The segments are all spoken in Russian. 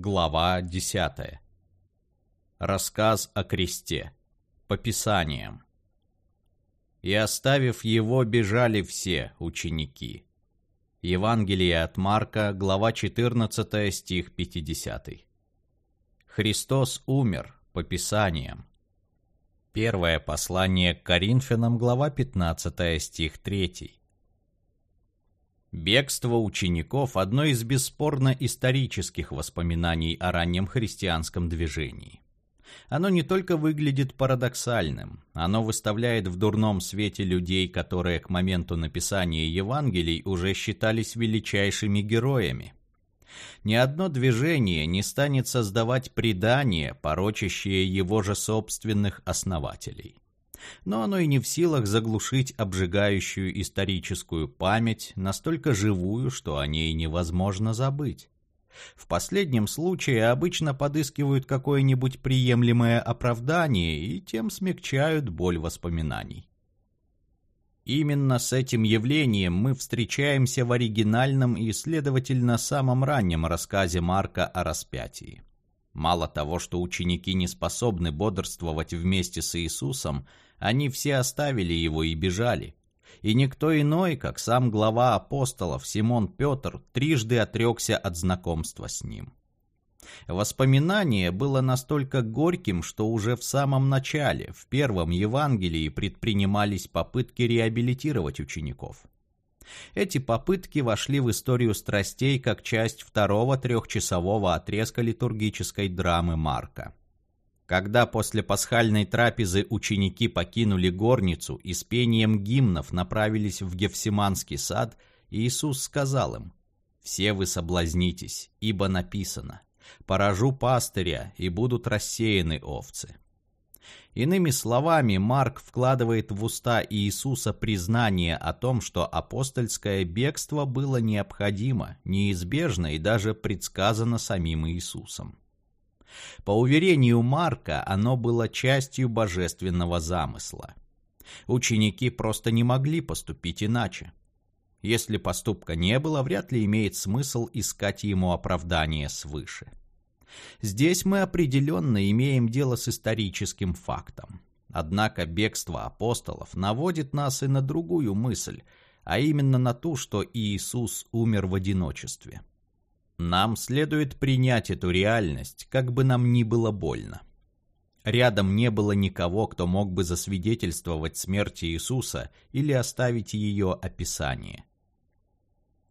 Глава 10. Рассказ о кресте. По Писаниям. «И оставив его, бежали все ученики». Евангелие от Марка, глава 14, стих 50. Христос умер, по Писаниям. Первое послание к Коринфянам, глава 15, стих 3. Бегство учеников – одно из бесспорно исторических воспоминаний о раннем христианском движении. Оно не только выглядит парадоксальным, оно выставляет в дурном свете людей, которые к моменту написания Евангелий уже считались величайшими героями. Ни одно движение не станет создавать предание, порочащее его же собственных основателей но оно и не в силах заглушить обжигающую историческую память, настолько живую, что о ней невозможно забыть. В последнем случае обычно подыскивают какое-нибудь приемлемое оправдание и тем смягчают боль воспоминаний. Именно с этим явлением мы встречаемся в оригинальном и, следовательно, самом раннем рассказе Марка о распятии. Мало того, что ученики не способны бодрствовать вместе с Иисусом, они все оставили его и бежали. И никто иной, как сам глава апостолов Симон Петр, трижды отрекся от знакомства с ним. Воспоминание было настолько горьким, что уже в самом начале, в первом Евангелии, предпринимались попытки реабилитировать учеников. Эти попытки вошли в историю страстей как часть второго трехчасового отрезка литургической драмы Марка. Когда после пасхальной трапезы ученики покинули горницу и с пением гимнов направились в Гефсиманский сад, Иисус сказал им, «Все вы соблазнитесь, ибо написано, «Поражу пастыря, и будут рассеяны овцы». Иными словами, Марк вкладывает в уста Иисуса признание о том, что апостольское бегство было необходимо, неизбежно и даже предсказано самим Иисусом. По уверению Марка, оно было частью божественного замысла. Ученики просто не могли поступить иначе. Если поступка не было, вряд ли имеет смысл искать ему оправдание свыше. Здесь мы определенно имеем дело с историческим фактом. Однако бегство апостолов наводит нас и на другую мысль, а именно на ту, что Иисус умер в одиночестве. Нам следует принять эту реальность, как бы нам ни было больно. Рядом не было никого, кто мог бы засвидетельствовать смерть Иисуса или оставить ее описание.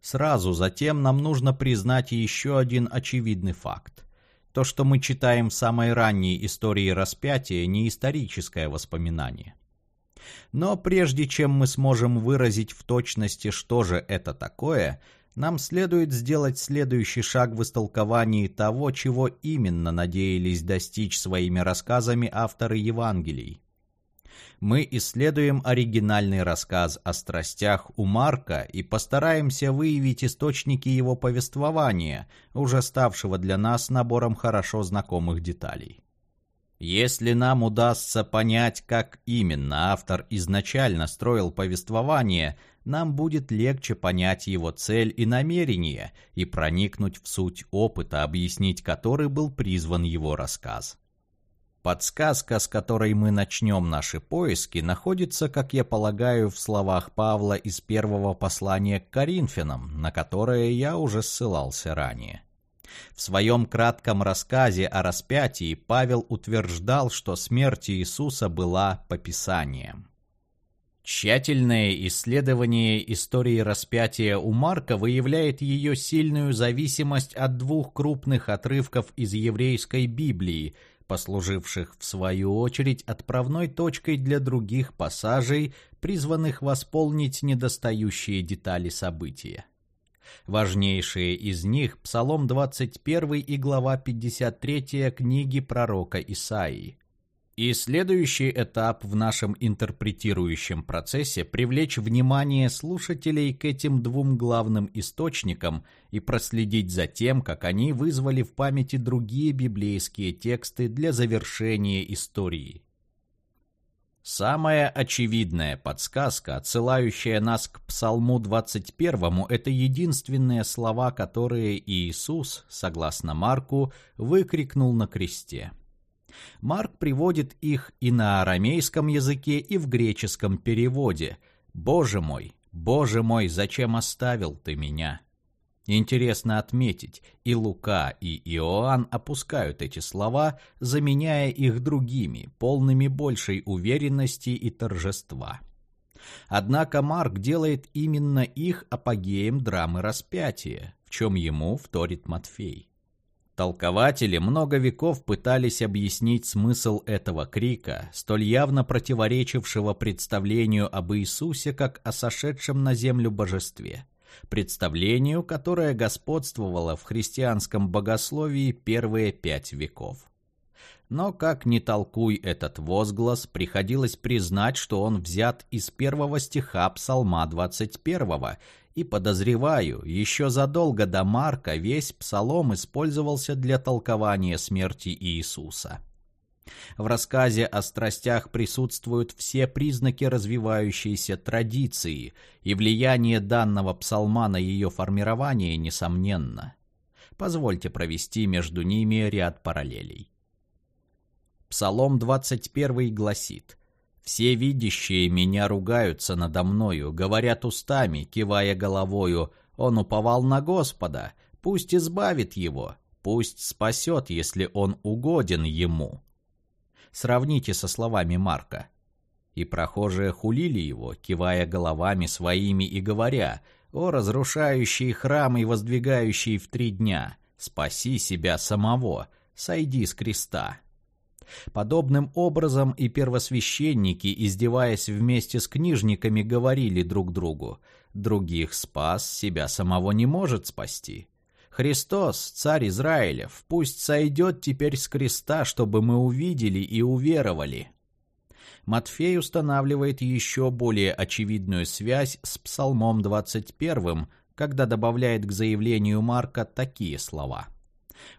Сразу затем нам нужно признать еще один очевидный факт. То, что мы читаем в самой ранней истории распятия, не историческое воспоминание. Но прежде чем мы сможем выразить в точности, что же это такое, нам следует сделать следующий шаг в истолковании того, чего именно надеялись достичь своими рассказами авторы Евангелий. Мы исследуем оригинальный рассказ о страстях у Марка и постараемся выявить источники его повествования, уже ставшего для нас набором хорошо знакомых деталей. Если нам удастся понять, как именно автор изначально строил повествование, нам будет легче понять его цель и намерение и проникнуть в суть опыта, объяснить который был призван его рассказ. Подсказка, с которой мы начнем наши поиски, находится, как я полагаю, в словах Павла из первого послания к Коринфянам, на которое я уже ссылался ранее. В своем кратком рассказе о распятии Павел утверждал, что смерть Иисуса была по Писаниям. Тщательное исследование истории распятия у Марка выявляет ее сильную зависимость от двух крупных отрывков из еврейской Библии, послуживших в свою очередь отправной точкой для других пассажей, призванных восполнить недостающие детали события. Важнейшие из них – Псалом 21 и глава 53 книги пророка Исаии. И следующий этап в нашем интерпретирующем процессе – привлечь внимание слушателей к этим двум главным источникам и проследить за тем, как они вызвали в памяти другие библейские тексты для завершения истории. Самая очевидная подсказка, отсылающая нас к Псалму 21, это единственные слова, которые Иисус, согласно Марку, выкрикнул на кресте. Марк приводит их и на арамейском языке, и в греческом переводе. «Боже мой, Боже мой, зачем оставил ты меня?» Интересно отметить, и Лука, и Иоанн опускают эти слова, заменяя их другими, полными большей уверенности и торжества. Однако Марк делает именно их апогеем драмы распятия, в чем ему вторит Матфей. Толкователи много веков пытались объяснить смысл этого крика, столь явно противоречившего представлению об Иисусе как о сошедшем на землю божестве – представлению, которое господствовало в христианском богословии первые пять веков. Но как ни толкуй этот возглас, приходилось признать, что он взят из первого стиха Псалма 21, и, подозреваю, еще задолго до Марка весь псалом использовался для толкования смерти Иисуса. В рассказе о страстях присутствуют все признаки развивающейся традиции, и влияние данного псалма на ее формирование несомненно. Позвольте провести между ними ряд параллелей. Псалом 21 гласит «Все видящие меня ругаются надо мною, говорят устами, кивая головою, он уповал на Господа, пусть избавит его, пусть спасет, если он угоден ему». Сравните со словами Марка. И прохожие хулили его, кивая головами своими и говоря, «О, разрушающий храм и воздвигающий в три дня, спаси себя самого, сойди с креста». Подобным образом и первосвященники, издеваясь вместе с книжниками, говорили друг другу, «Других спас, себя самого не может спасти». Христос, царь Израилев, пусть сойдет теперь с креста, чтобы мы увидели и уверовали. Матфей устанавливает еще более очевидную связь с Псалмом 21, когда добавляет к заявлению Марка такие слова.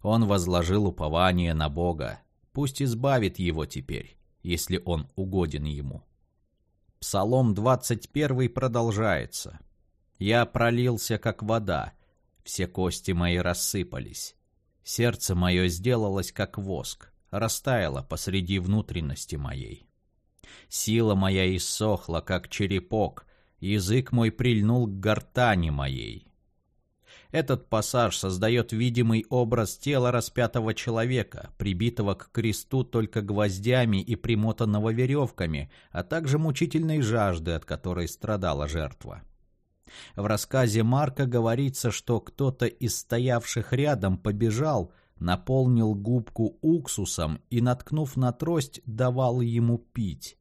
«Он возложил упование на Бога, пусть избавит его теперь, если он угоден ему». Псалом 21 продолжается. «Я пролился, как вода, все кости мои рассыпались. Сердце мое сделалось, как воск, растаяло посреди внутренности моей. Сила моя иссохла, как черепок, язык мой прильнул к гортани моей. Этот пассаж создает видимый образ тела распятого человека, прибитого к кресту только гвоздями и примотанного веревками, а также мучительной жажды, от которой страдала жертва. В рассказе Марка говорится, что кто-то из стоявших рядом побежал, наполнил губку уксусом и, наткнув на трость, давал ему пить.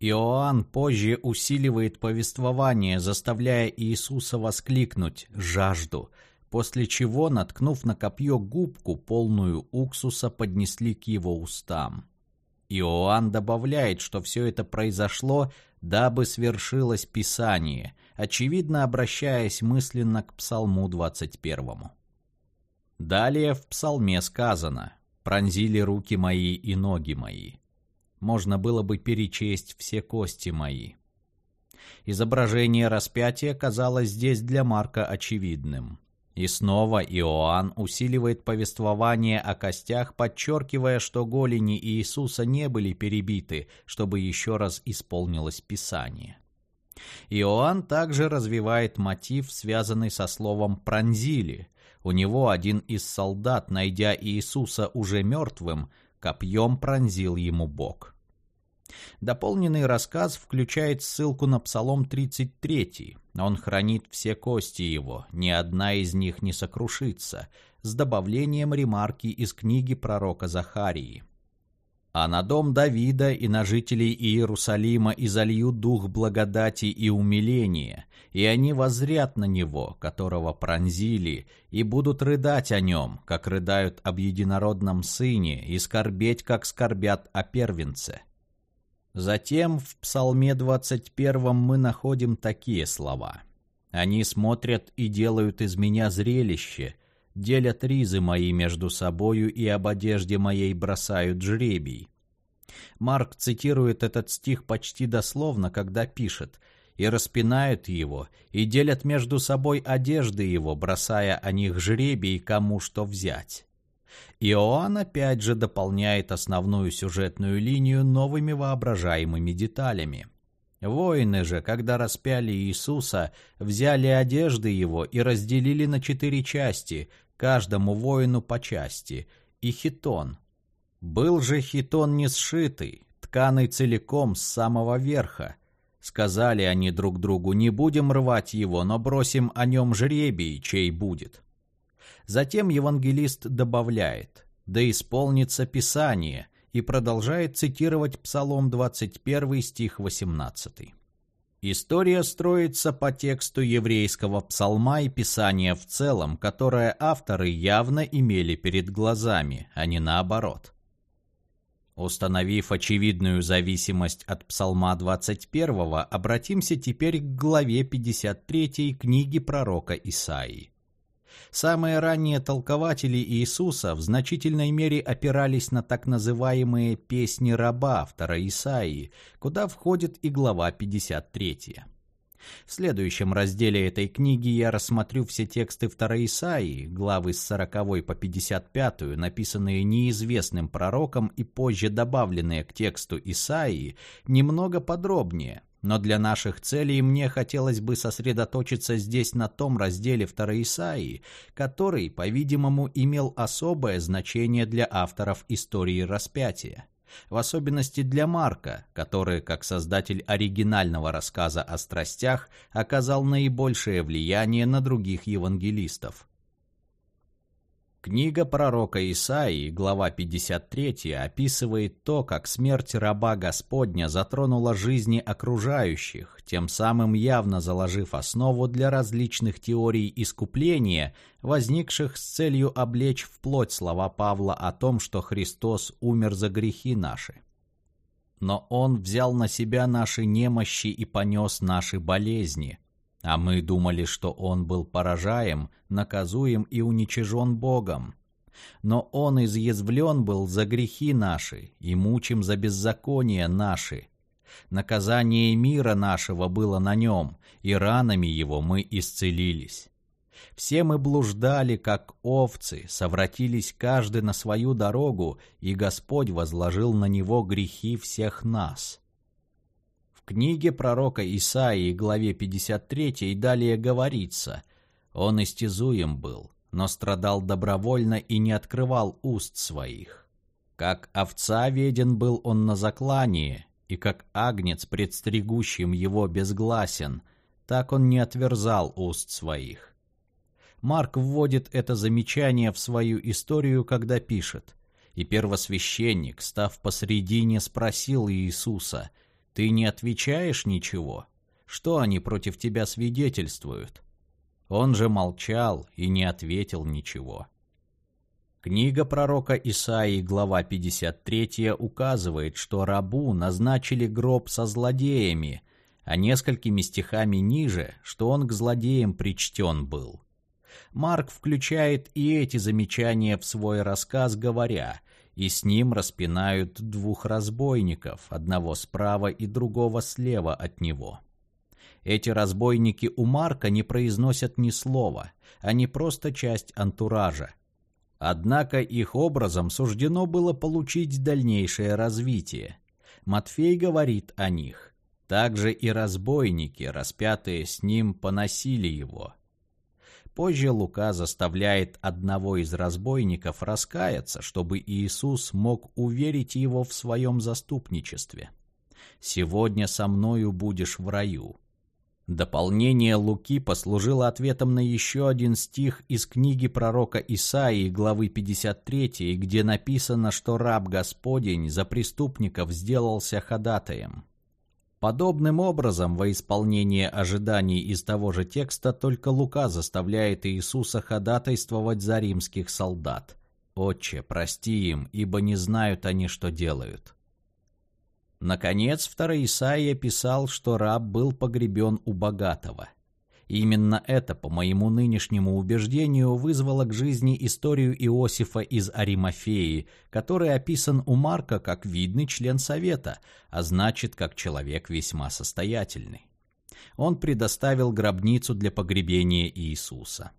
Иоанн позже усиливает повествование, заставляя Иисуса воскликнуть «жажду», после чего, наткнув на копье губку, полную уксуса, поднесли к его устам. Иоанн добавляет, что все это произошло, дабы свершилось Писание, очевидно обращаясь мысленно к Псалму 21. Далее в Псалме сказано «Пронзили руки мои и ноги мои». Можно было бы перечесть все кости мои. Изображение распятия казалось здесь для Марка очевидным. И снова Иоанн усиливает повествование о костях, подчеркивая, что голени Иисуса не были перебиты, чтобы еще раз исполнилось Писание. Иоанн также развивает мотив, связанный со словом «пронзили». У него один из солдат, найдя Иисуса уже мертвым, копьем пронзил ему бок. Дополненный рассказ включает ссылку на Псалом 33. Он хранит все кости его, ни одна из них не сокрушится, с добавлением ремарки из книги пророка Захарии. А на дом Давида и на жителей Иерусалима изолью дух благодати и умиления, и они возрят на него, которого пронзили, и будут рыдать о нем, как рыдают об единородном сыне, и скорбеть, как скорбят о первенце. Затем в Псалме 21 мы находим такие слова. «Они смотрят и делают из меня зрелище, делят ризы мои между собою и об одежде моей бросают жребий». Марк цитирует этот стих почти дословно, когда пишет «И распинают его, и делят между собой одежды его, бросая о них жребий, кому что взять». Иоанн опять же дополняет основную сюжетную линию новыми воображаемыми деталями. Воины же, когда распяли Иисуса, взяли одежды его и разделили на четыре части, каждому воину по части, и хитон. Был же хитон не сшитый, тканый целиком с самого верха. Сказали они друг другу, не будем рвать его, но бросим о нем жребий, чей будет. Затем евангелист добавляет «Да исполнится Писание» и продолжает цитировать Псалом 21 стих 18. История строится по тексту еврейского псалма и писания в целом, которое авторы явно имели перед глазами, а не наоборот. Установив очевидную зависимость от Псалма 21, обратимся теперь к главе 53 книги пророка Исаии. Самые ранние толкователи Иисуса в значительной мере опирались на так называемые «песни раба» автора Исаии, куда входит и глава 53. В следующем разделе этой книги я рассмотрю все тексты второй Исаии, главы с 40 по 55, написанные неизвестным пророком и позже добавленные к тексту Исаии, немного подробнее, но для наших целей мне хотелось бы сосредоточиться здесь на том разделе второй Исаии, который, по-видимому, имел особое значение для авторов истории распятия. В особенности для Марка, который, как создатель оригинального рассказа о страстях, оказал наибольшее влияние на других евангелистов. Книга пророка Исаии, глава 53, описывает то, как смерть раба Господня затронула жизни окружающих, тем самым явно заложив основу для различных теорий искупления, возникших с целью облечь в плоть слова Павла о том, что Христос умер за грехи наши. Но Он взял на себя наши немощи и понес наши болезни – а мы думали, что он был поражаем, наказуем и уничижен Богом. Но он изъязвлен был за грехи наши и мучим за беззакония наши. Наказание мира нашего было на нем, и ранами его мы исцелились. Все мы блуждали, как овцы, совратились каждый на свою дорогу, и Господь возложил на него грехи всех нас книге пророка Исаии, главе 53, далее говорится «Он истязуем был, но страдал добровольно и не открывал уст своих. Как овца веден был он на заклании, и как агнец пред стригущим его безгласен, так он не отверзал уст своих». Марк вводит это замечание в свою историю, когда пишет «И первосвященник, став посредине, спросил Иисуса – ты не отвечаешь ничего? Что они против тебя свидетельствуют? Он же молчал и не ответил ничего. Книга пророка Исаии, глава 53, указывает, что рабу назначили гроб со злодеями, а несколькими стихами ниже, что он к злодеям причтен был. Марк включает и эти замечания в свой рассказ, говоря и с ним распинают двух разбойников, одного справа и другого слева от него. Эти разбойники у Марка не произносят ни слова, они просто часть антуража. Однако их образом суждено было получить дальнейшее развитие. Матфей говорит о них. Также и разбойники, распятые с ним, поносили его – Позже Лука заставляет одного из разбойников раскаяться, чтобы Иисус мог уверить его в своем заступничестве. «Сегодня со мною будешь в раю». Дополнение Луки послужило ответом на еще один стих из книги пророка Исаии, главы 53, где написано, что раб Господень за преступников сделался ходатаем. Подобным образом, во исполнение ожиданий из того же текста, только Лука заставляет Иисуса ходатайствовать за римских солдат. «Отче, прости им, ибо не знают они, что делают». Наконец, второй Исаия писал, что раб был погребен у богатого. Именно это, по моему нынешнему убеждению, вызвало к жизни историю Иосифа из Аримафеи, который описан у Марка как видный член Совета, а значит, как человек весьма состоятельный. Он предоставил гробницу для погребения Иисуса.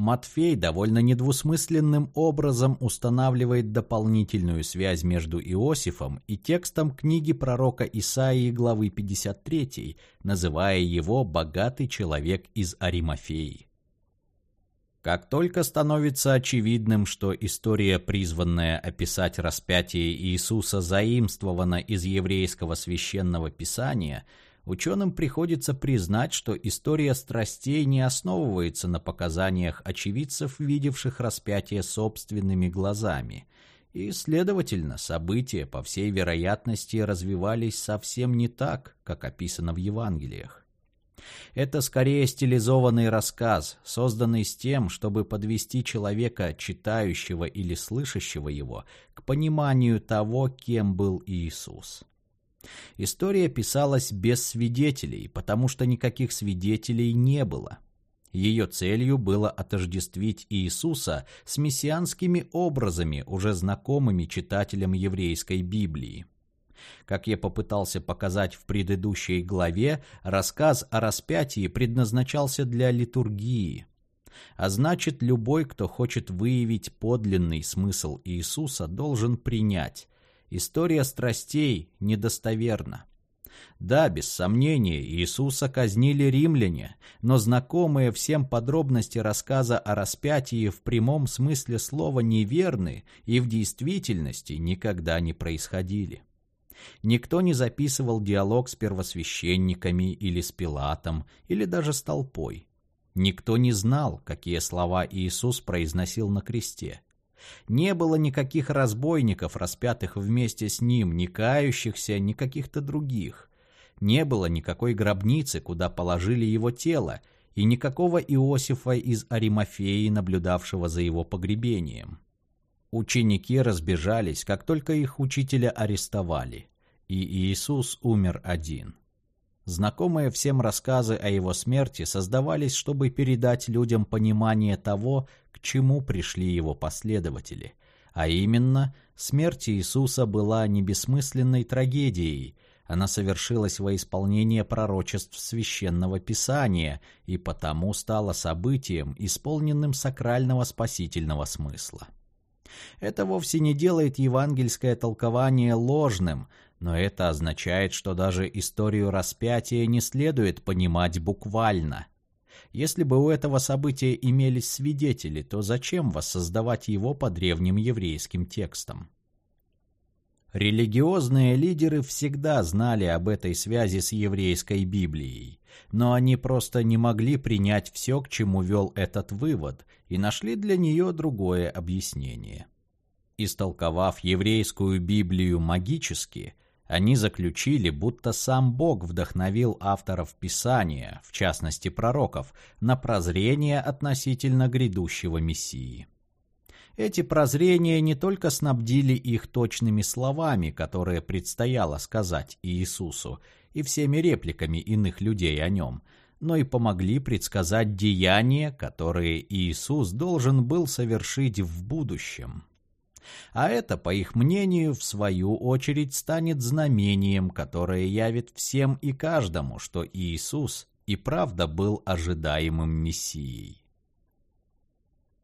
Матфей довольно недвусмысленным образом устанавливает дополнительную связь между Иосифом и текстом книги пророка Исаии главы 53, называя его «богатый человек из Аримафеи». Как только становится очевидным, что история, призванная описать распятие Иисуса, заимствована из еврейского священного писания – ученым приходится признать, что история страстей не основывается на показаниях очевидцев, видевших распятие собственными глазами, и, следовательно, события, по всей вероятности, развивались совсем не так, как описано в Евангелиях. Это скорее стилизованный рассказ, созданный с тем, чтобы подвести человека, читающего или слышащего его, к пониманию того, кем был Иисус. История писалась без свидетелей, потому что никаких свидетелей не было. Ее целью было отождествить Иисуса с мессианскими образами, уже знакомыми читателям еврейской Библии. Как я попытался показать в предыдущей главе, рассказ о распятии предназначался для литургии. А значит, любой, кто хочет выявить подлинный смысл Иисуса, должен принять – История страстей недостоверна. Да, без сомнения, Иисуса казнили римляне, но знакомые всем подробности рассказа о распятии в прямом смысле слова неверны и в действительности никогда не происходили. Никто не записывал диалог с первосвященниками или с Пилатом, или даже с толпой. Никто не знал, какие слова Иисус произносил на кресте. Не было никаких разбойников, распятых вместе с ним, ни кающихся, ни каких-то других. Не было никакой гробницы, куда положили его тело, и никакого Иосифа из Аримафеи, наблюдавшего за его погребением. Ученики разбежались, как только их учителя арестовали, и Иисус умер один. Знакомые всем рассказы о его смерти создавались, чтобы передать людям понимание того, чему пришли его последователи. А именно, смерть Иисуса была не бессмысленной трагедией, она совершилась во исполнение пророчеств священного писания и потому стала событием, исполненным сакрального спасительного смысла. Это вовсе не делает евангельское толкование ложным, но это означает, что даже историю распятия не следует понимать буквально. Если бы у этого события имелись свидетели, то зачем воссоздавать его по древним еврейским текстам? Религиозные лидеры всегда знали об этой связи с еврейской Библией, но они просто не могли принять все, к чему вел этот вывод, и нашли для нее другое объяснение. Истолковав еврейскую Библию магически, они заключили, будто сам Бог вдохновил авторов Писания, в частности пророков, на прозрение относительно грядущего Мессии. Эти прозрения не только снабдили их точными словами, которые предстояло сказать Иисусу, и всеми репликами иных людей о нем, но и помогли предсказать деяния, которые Иисус должен был совершить в будущем. А это, по их мнению, в свою очередь станет знамением, которое явит всем и каждому, что Иисус и правда был ожидаемым Мессией.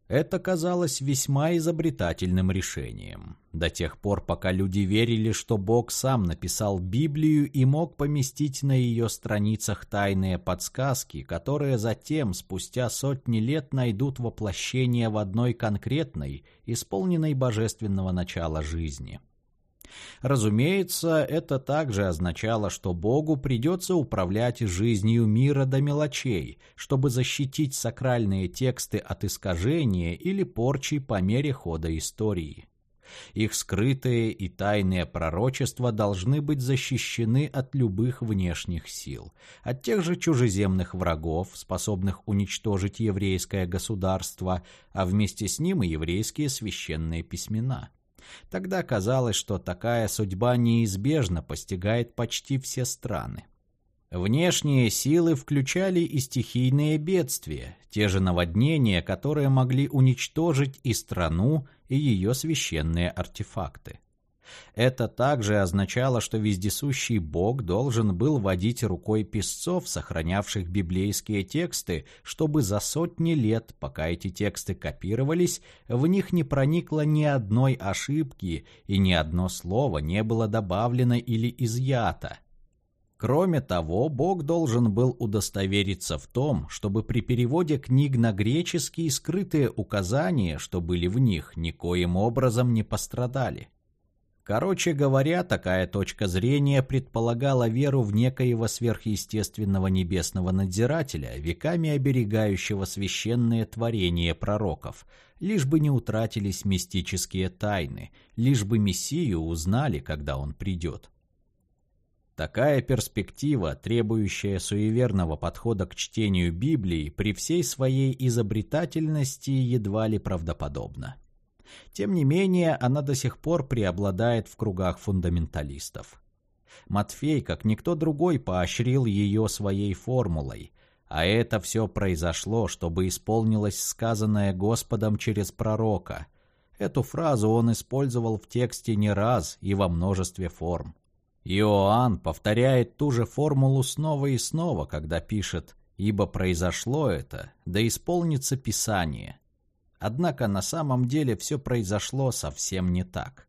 Это казалось весьма изобретательным решением. До тех пор, пока люди верили, что Бог сам написал Библию и мог поместить на ее страницах тайные подсказки, которые затем, спустя сотни лет, найдут воплощение в одной конкретной, исполненной божественного начала жизни. Разумеется, это также означало, что Богу придется управлять жизнью мира до мелочей, чтобы защитить сакральные тексты от искажения или порчи по мере хода истории. Их скрытые и тайные пророчества должны быть защищены от любых внешних сил, от тех же чужеземных врагов, способных уничтожить еврейское государство, а вместе с ним и еврейские священные письмена. Тогда казалось, что такая судьба неизбежно постигает почти все страны. Внешние силы включали и стихийные бедствия, те же наводнения, которые могли уничтожить и страну, и ее священные артефакты. Это также означало, что вездесущий Бог должен был водить рукой писцов, сохранявших библейские тексты, чтобы за сотни лет, пока эти тексты копировались, в них не проникло ни одной ошибки и ни одно слово не было добавлено или изъято. Кроме того, Бог должен был удостовериться в том, чтобы при переводе книг на греческий скрытые указания, что были в них, никоим образом не пострадали. Короче говоря, такая точка зрения предполагала веру в некоего сверхъестественного небесного надзирателя, веками оберегающего священные творения пророков, лишь бы не утратились мистические тайны, лишь бы Мессию узнали, когда он придет. Такая перспектива, требующая суеверного подхода к чтению Библии, при всей своей изобретательности едва ли правдоподобна. Тем не менее, она до сих пор преобладает в кругах фундаменталистов. Матфей, как никто другой, поощрил ее своей формулой, а это все произошло, чтобы исполнилось сказанное Господом через пророка. Эту фразу он использовал в тексте не раз и во множестве форм. Иоанн повторяет ту же формулу снова и снова, когда пишет «Ибо произошло это, да исполнится Писание». Однако на самом деле все произошло совсем не так.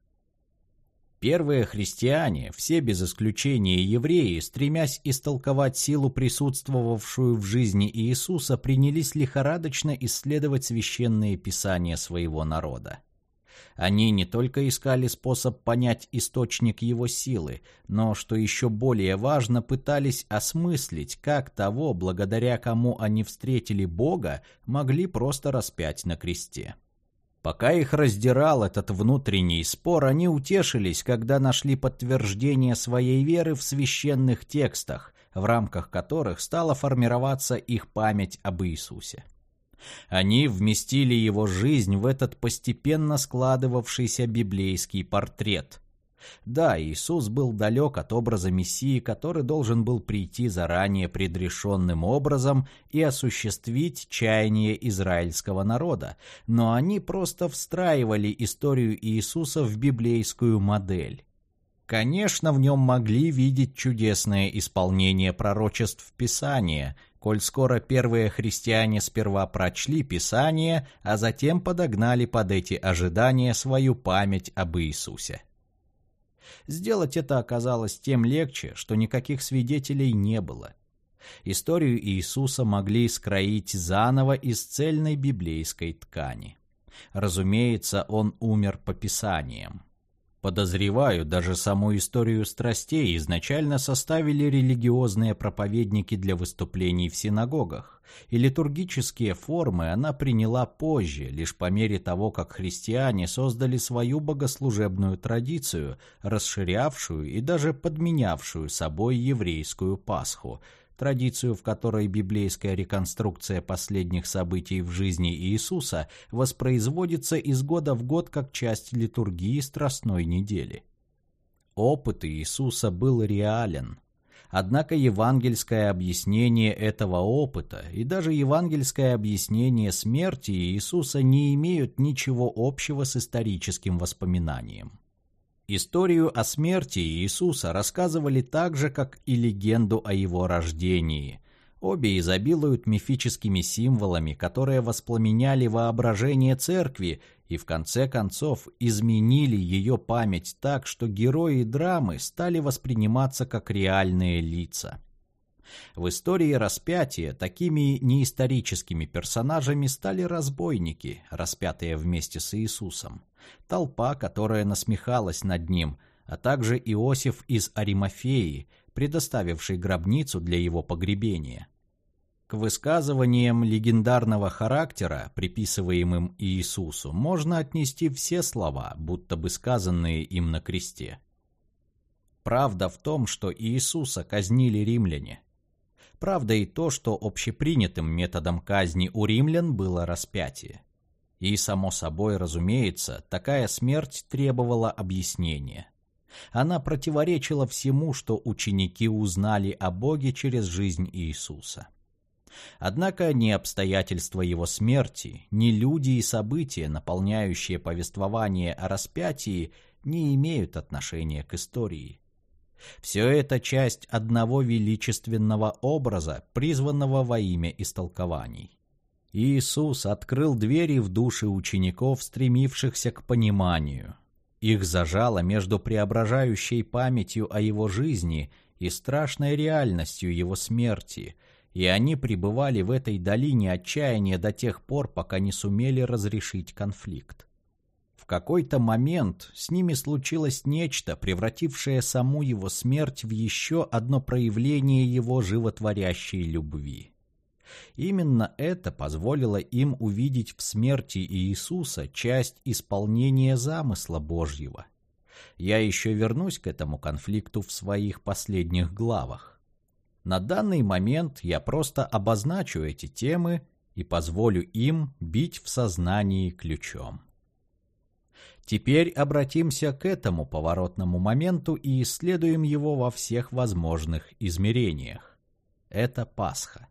Первые христиане, все без исключения евреи, стремясь истолковать силу, присутствовавшую в жизни Иисуса, принялись лихорадочно исследовать священные писания своего народа. Они не только искали способ понять источник его силы, но, что еще более важно, пытались осмыслить, как того, благодаря кому они встретили Бога, могли просто распять на кресте. Пока их раздирал этот внутренний спор, они утешились, когда нашли подтверждение своей веры в священных текстах, в рамках которых стала формироваться их память об Иисусе. Они вместили его жизнь в этот постепенно складывавшийся библейский портрет. Да, Иисус был далек от образа Мессии, который должен был прийти заранее предрешенным образом и осуществить чаяние израильского народа, но они просто встраивали историю Иисуса в библейскую модель. Конечно, в нем могли видеть чудесное исполнение пророчеств Писания, коль скоро первые христиане сперва прочли Писание, а затем подогнали под эти ожидания свою память об Иисусе. Сделать это оказалось тем легче, что никаких свидетелей не было. Историю Иисуса могли скроить заново из цельной библейской ткани. Разумеется, он умер по Писаниям. Подозреваю, даже саму историю страстей изначально составили религиозные проповедники для выступлений в синагогах, и литургические формы она приняла позже, лишь по мере того, как христиане создали свою богослужебную традицию, расширявшую и даже подменявшую собой еврейскую Пасху – традицию, в которой библейская реконструкция последних событий в жизни Иисуса воспроизводится из года в год как часть литургии Страстной недели. Опыт Иисуса был реален. Однако евангельское объяснение этого опыта и даже евангельское объяснение смерти Иисуса не имеют ничего общего с историческим воспоминанием. Историю о смерти Иисуса рассказывали так же, как и легенду о его рождении. Обе изобилуют мифическими символами, которые воспламеняли воображение церкви и в конце концов изменили ее память так, что герои драмы стали восприниматься как реальные лица. В истории распятия такими неисторическими персонажами стали разбойники, распятые вместе с Иисусом, толпа, которая насмехалась над ним, а также Иосиф из Аримафеи, предоставивший гробницу для его погребения. К высказываниям легендарного характера, приписываемым Иисусу, можно отнести все слова, будто бы сказанные им на кресте. Правда в том, что Иисуса казнили римляне. Правда и то, что общепринятым методом казни у римлян было распятие. И, само собой, разумеется, такая смерть требовала объяснения. Она противоречила всему, что ученики узнали о Боге через жизнь Иисуса. Однако ни обстоятельства его смерти, ни люди и события, наполняющие повествование о распятии, не имеют отношения к истории. Все это часть одного величественного образа, призванного во имя истолкований. Иисус открыл двери в души учеников, стремившихся к пониманию. Их зажало между преображающей памятью о его жизни и страшной реальностью его смерти – и они пребывали в этой долине отчаяния до тех пор, пока не сумели разрешить конфликт. Какой-то момент с ними случилось нечто, превратившее саму его смерть в еще одно проявление его животворящей любви. Именно это позволило им увидеть в смерти Иисуса часть исполнения замысла Божьего. Я еще вернусь к этому конфликту в своих последних главах. На данный момент я просто обозначу эти темы и позволю им бить в сознании ключом. Теперь обратимся к этому поворотному моменту и исследуем его во всех возможных измерениях. Это Пасха.